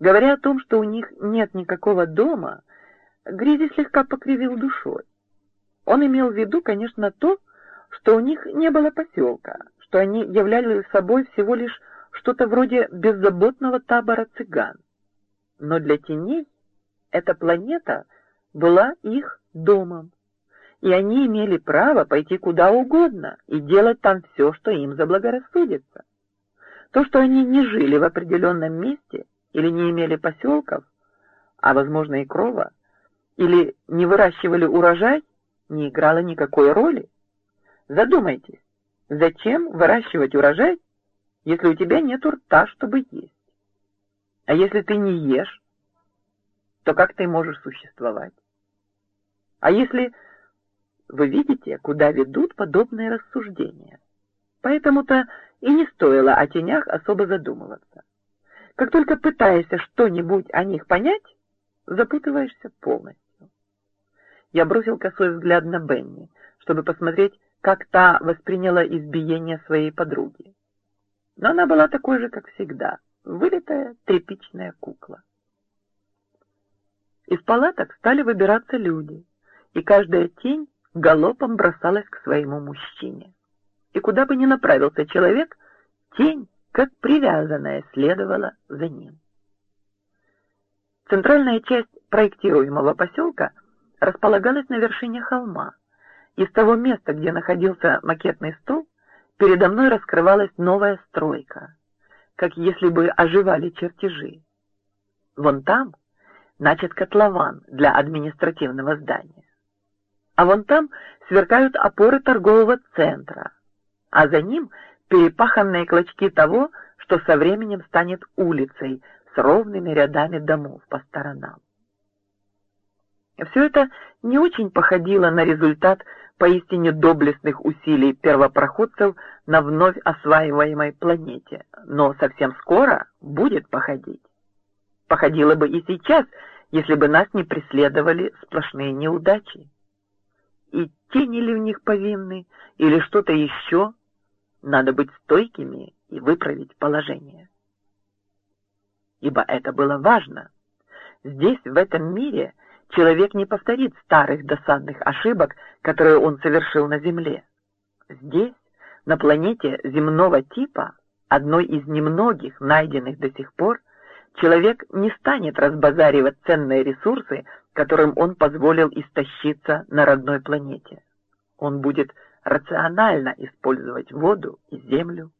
Говоря о том, что у них нет никакого дома, Гризи слегка покривил душой. Он имел в виду, конечно, то, что у них не было поселка, что они являли собой всего лишь что-то вроде беззаботного табора цыган. Но для теней эта планета была их домом, и они имели право пойти куда угодно и делать там все, что им заблагорассудится. То, что они не жили в определенном месте или не имели поселков, а, возможно, и крова, или не выращивали урожай, не играло никакой роли. Задумайтесь, зачем выращивать урожай, если у тебя нет рта, чтобы есть? А если ты не ешь, то как ты можешь существовать? А если вы видите, куда ведут подобные рассуждения? Поэтому-то и не стоило о тенях особо задумываться. Как только пытаешься что-нибудь о них понять, запутываешься полностью. Я бросил косой взгляд на Бенни, чтобы посмотреть, как та восприняла избиение своей подруги. Но она была такой же, как всегда, вылитая тряпичная кукла. Из палаток стали выбираться люди, и каждая тень галопом бросалась к своему мужчине. И куда бы ни направился человек, тень, как привязанная, следовала за ним. Центральная часть проектируемого поселка располагалась на вершине холма, из того места, где находился макетный стол, передо мной раскрывалась новая стройка, как если бы оживали чертежи. Вон там начат котлован для административного здания. А вон там сверкают опоры торгового центра, а за ним перепаханные клочки того, что со временем станет улицей с ровными рядами домов по сторонам. Все это не очень походило на результат поистине доблестных усилий первопроходцев на вновь осваиваемой планете, но совсем скоро будет походить. Походило бы и сейчас, если бы нас не преследовали сплошные неудачи. И тени ли в них повинны, или что-то еще, надо быть стойкими и выправить положение. Ибо это было важно. Здесь, в этом мире, человек не повторит старых досадных ошибок, которые он совершил на Земле. Здесь, на планете земного типа, одной из немногих найденных до сих пор, человек не станет разбазаривать ценные ресурсы, которым он позволил истощиться на родной планете. Он будет рационально использовать воду и землю,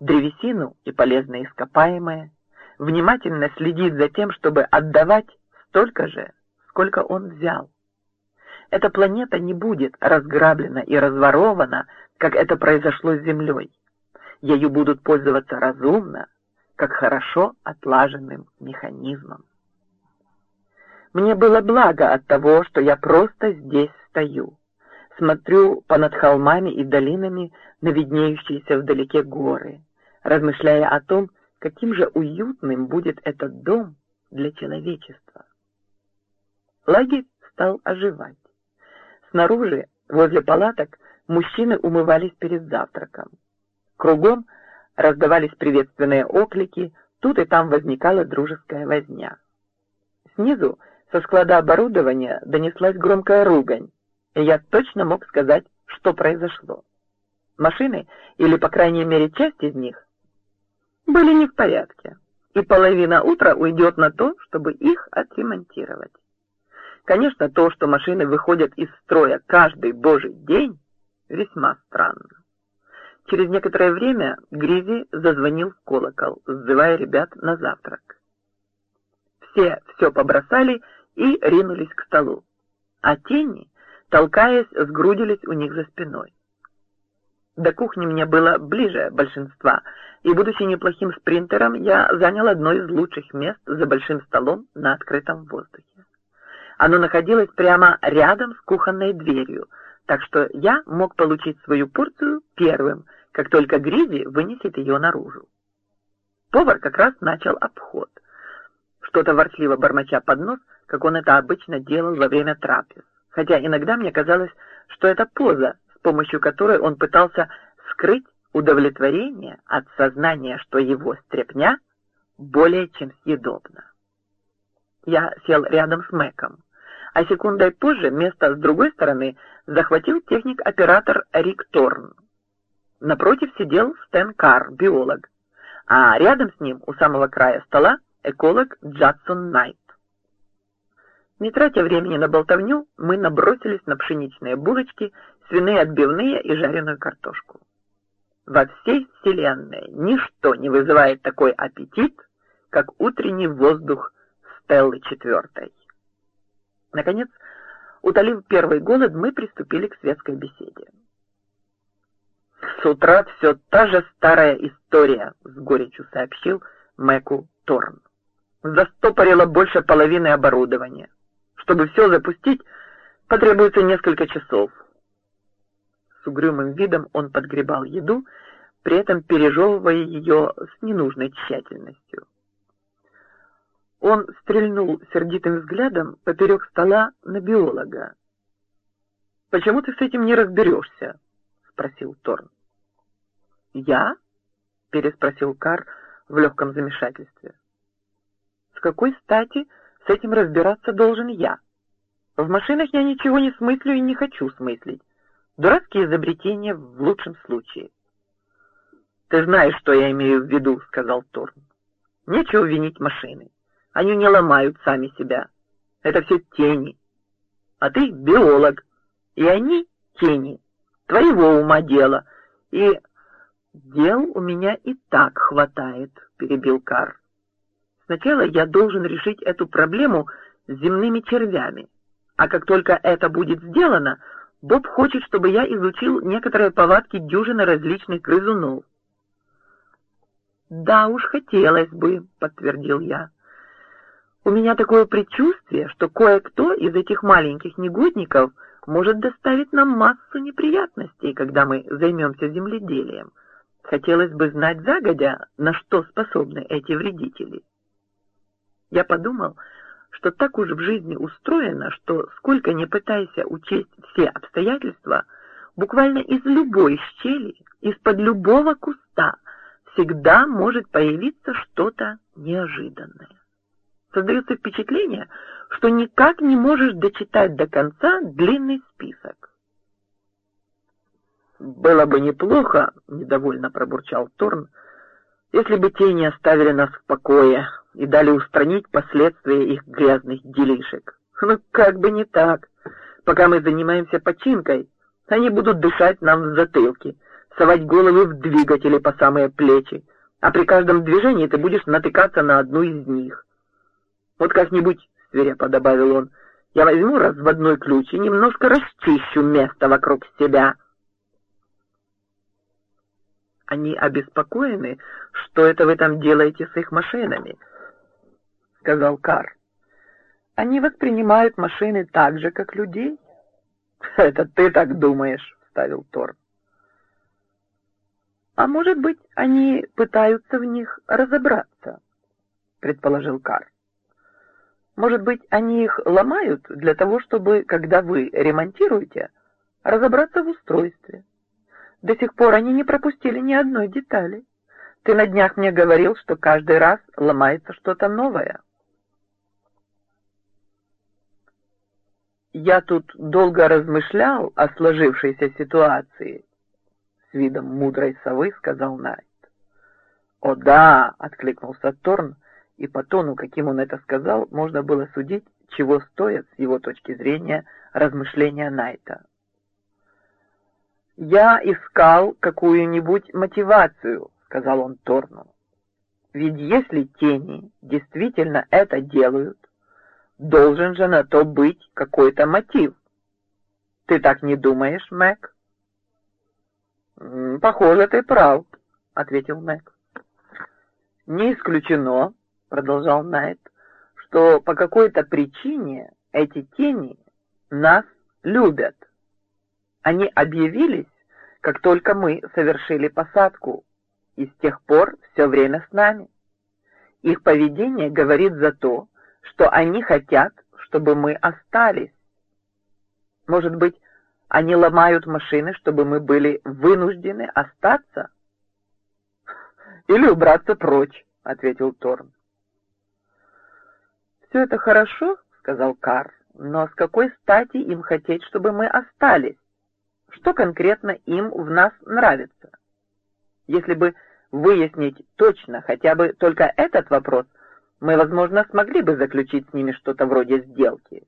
древесину и полезные ископаемые, внимательно следить за тем, чтобы отдавать столько же, сколько он взял. Эта планета не будет разграблена и разворована, как это произошло с Землей. Ею будут пользоваться разумно, как хорошо отлаженным механизмом. Мне было благо от того, что я просто здесь стою, смотрю понад холмами и долинами на виднеющиеся вдалеке горы, размышляя о том, каким же уютным будет этот дом для человечества. Лагерь стал оживать. Снаружи, возле палаток, мужчины умывались перед завтраком. Кругом раздавались приветственные оклики, тут и там возникала дружеская возня. Снизу, со склада оборудования, донеслась громкая ругань, я точно мог сказать, что произошло. Машины, или, по крайней мере, часть из них, были не в порядке, и половина утра уйдет на то, чтобы их отремонтировать. Конечно, то, что машины выходят из строя каждый божий день, весьма странно. Через некоторое время Гризи зазвонил в колокол, сзывая ребят на завтрак. Все все побросали и ринулись к столу, а тени, толкаясь, сгрудились у них за спиной. До кухни мне было ближе большинства, и, будучи неплохим спринтером, я занял одно из лучших мест за большим столом на открытом воздухе. Оно находилось прямо рядом с кухонной дверью, так что я мог получить свою порцию первым, как только Гризи вынесет ее наружу. Повар как раз начал обход, что-то ворчливо бормоча под нос, как он это обычно делал во время трапез, хотя иногда мне казалось, что это поза, с помощью которой он пытался скрыть удовлетворение от сознания, что его стряпня более чем съедобна. Я сел рядом с Мэком, а секундой позже место с другой стороны захватил техник-оператор Рик Торн. Напротив сидел Стэн Карр, биолог, а рядом с ним, у самого края стола, эколог Джадсон Найт. Не тратя времени на болтовню, мы набросились на пшеничные булочки, свиные отбивные и жареную картошку. Во всей вселенной ничто не вызывает такой аппетит, как утренний воздух Стеллы четвертой. Наконец, утолив первый голод, мы приступили к светской беседе. «С утра все та же старая история», — с горечью сообщил Мэку Торн. «Застопорило больше половины оборудования. Чтобы все запустить, потребуется несколько часов. С угрюмым видом он подгребал еду, при этом пережевывая ее с ненужной тщательностью. Он стрельнул сердитым взглядом поперек стола на биолога. «Почему ты с этим не разберешься?» — спросил Торн. «Я?» — переспросил Кар в легком замешательстве. «С какой стати с этим разбираться должен я. В машинах я ничего не смыслю и не хочу смыслить. Дурацкие изобретения в лучшем случае. «Ты знаешь, что я имею в виду», — сказал Торн. «Нечего винить машины. Они не ломают сами себя. Это все тени. А ты биолог, и они тени. Твоего ума дело. И дел у меня и так хватает», — перебил Кар. Сначала я должен решить эту проблему с земными червями. А как только это будет сделано, Боб хочет, чтобы я изучил некоторые повадки дюжины различных грызунов. «Да уж, хотелось бы», — подтвердил я. «У меня такое предчувствие, что кое-кто из этих маленьких негодников может доставить нам массу неприятностей, когда мы займемся земледелием. Хотелось бы знать загодя, на что способны эти вредители». Я подумал, что так уж в жизни устроено, что сколько не пытайся учесть все обстоятельства, буквально из любой щели, из-под любого куста, всегда может появиться что-то неожиданное. Создается впечатление, что никак не можешь дочитать до конца длинный список. «Было бы неплохо», — недовольно пробурчал Торн, — «если бы тени оставили нас в покое, и дали устранить последствия их грязных делишек. Ну, как бы не так. Пока мы занимаемся починкой, они будут дышать нам в затылки, совать головы в двигатели по самые плечи, а при каждом движении ты будешь натыкаться на одну из них. Вот как-нибудь, — свирепо добавил он, — я возьму разводной ключ и немножко расчищу место вокруг себя. Они обеспокоены, что это вы там делаете с их машинами, — сказал Кар. Они воспринимают машины так же, как людей. Это ты так думаешь, вставил Тор. А может быть, они пытаются в них разобраться, предположил Кар. Может быть, они их ломают для того, чтобы, когда вы ремонтируете, разобраться в устройстве. До сих пор они не пропустили ни одной детали. Ты на днях мне говорил, что каждый раз ломается что-то новое. Я тут долго размышлял о сложившейся ситуации, с видом мудрой совы сказал Найт. О да, откликнулся Торн, и по тону, каким он это сказал, можно было судить, чего стоят с его точки зрения размышления Найта. «Я искал какую-нибудь мотивацию», — сказал он Торну. «Ведь если тени действительно это делают, Должен же на то быть какой-то мотив. Ты так не думаешь, Мэг? Похоже, ты прав, ответил Мэг. Не исключено, продолжал Найт, что по какой-то причине эти тени нас любят. Они объявились, как только мы совершили посадку, и с тех пор все время с нами. Их поведение говорит за то, что они хотят, чтобы мы остались. Может быть, они ломают машины, чтобы мы были вынуждены остаться? Или убраться прочь, — ответил Торн. «Все это хорошо», — сказал Карр, — «но с какой стати им хотеть, чтобы мы остались? Что конкретно им в нас нравится? Если бы выяснить точно хотя бы только этот вопрос, мы, возможно, смогли бы заключить с ними что-то вроде сделки.